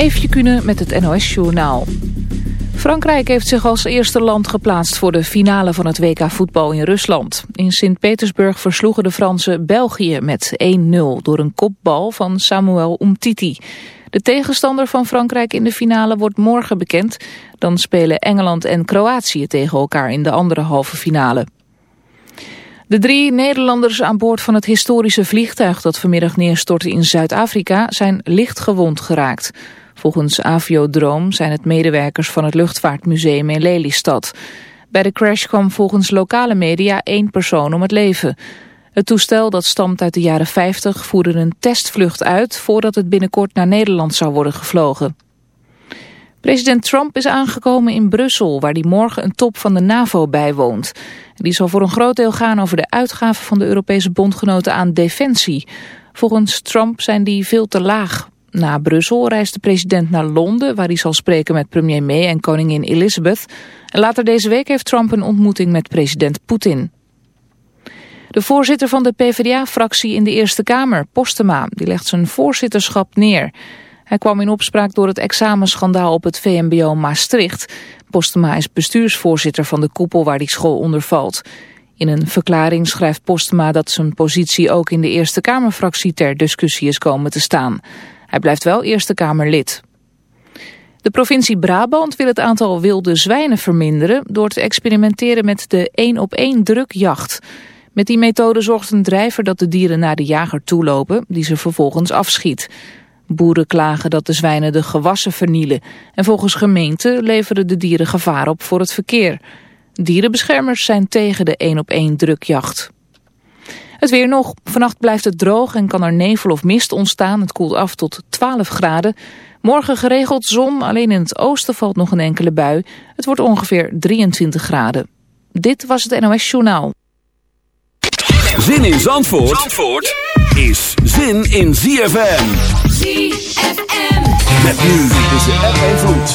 Eefje Kunnen met het NOS-journaal. Frankrijk heeft zich als eerste land geplaatst voor de finale van het WK voetbal in Rusland. In Sint-Petersburg versloegen de Fransen België met 1-0 door een kopbal van Samuel Umtiti. De tegenstander van Frankrijk in de finale wordt morgen bekend. Dan spelen Engeland en Kroatië tegen elkaar in de andere halve finale. De drie Nederlanders aan boord van het historische vliegtuig dat vanmiddag neerstortte in Zuid-Afrika zijn licht gewond geraakt. Volgens Aviodroom zijn het medewerkers van het luchtvaartmuseum in Lelystad. Bij de crash kwam volgens lokale media één persoon om het leven. Het toestel dat stamt uit de jaren 50 voerde een testvlucht uit voordat het binnenkort naar Nederland zou worden gevlogen. President Trump is aangekomen in Brussel, waar hij morgen een top van de NAVO bijwoont. Die zal voor een groot deel gaan over de uitgaven van de Europese bondgenoten aan defensie. Volgens Trump zijn die veel te laag. Na Brussel reist de president naar Londen, waar hij zal spreken met premier May en koningin Elizabeth. En later deze week heeft Trump een ontmoeting met president Poetin. De voorzitter van de PvdA-fractie in de Eerste Kamer, Postema, die legt zijn voorzitterschap neer. Hij kwam in opspraak door het examenschandaal op het VMBO Maastricht. Postema is bestuursvoorzitter van de koepel waar die school onder valt. In een verklaring schrijft Postema dat zijn positie ook in de Eerste Kamerfractie ter discussie is komen te staan. Hij blijft wel Eerste Kamerlid. De provincie Brabant wil het aantal wilde zwijnen verminderen door te experimenteren met de één-op-één drukjacht. Met die methode zorgt een drijver dat de dieren naar de jager toelopen, die ze vervolgens afschiet. Boeren klagen dat de zwijnen de gewassen vernielen en volgens gemeenten leveren de dieren gevaar op voor het verkeer. Dierenbeschermers zijn tegen de één-op-één drukjacht. Het weer nog. Vannacht blijft het droog en kan er nevel of mist ontstaan. Het koelt af tot 12 graden. Morgen geregeld zon, alleen in het oosten valt nog een enkele bui. Het wordt ongeveer 23 graden. Dit was het NOS Journaal. Zin in Zandvoort, Zandvoort is zin in ZFM. ZFM. Met nu tussen app en vloed.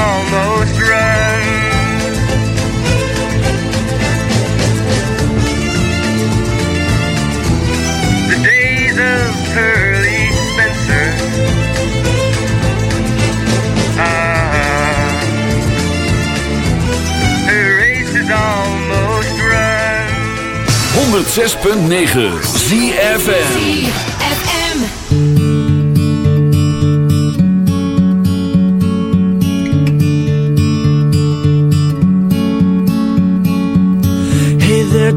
Almost run. The days of Pearly Spencer. Ah, the race is almost run. 106.9 ZFM.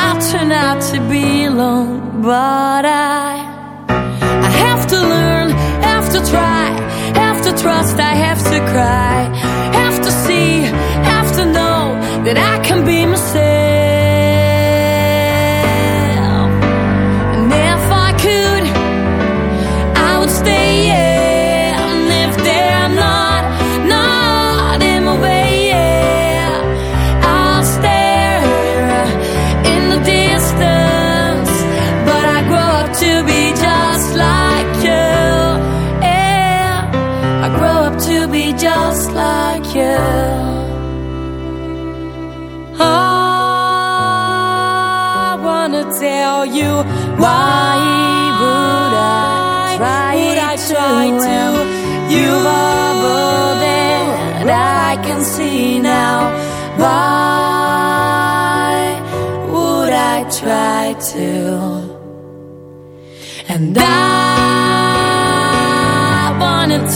I'll turn out to be alone. But I, I have to learn, have to try, have to trust, I have to cry,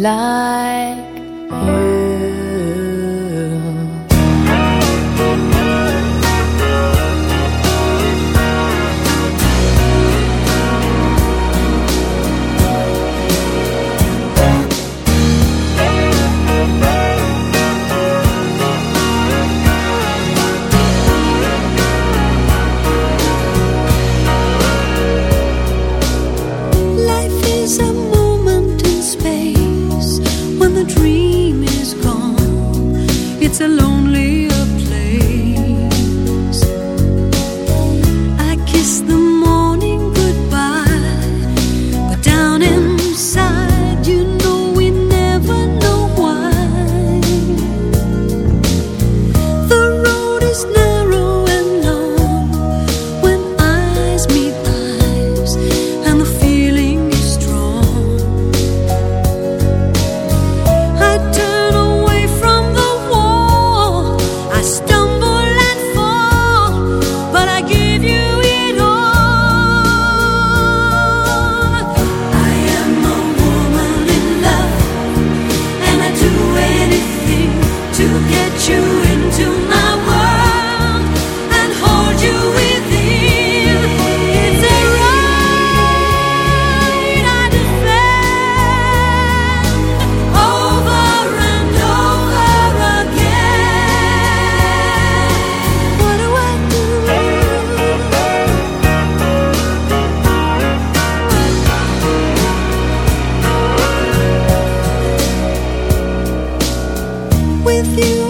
Like with you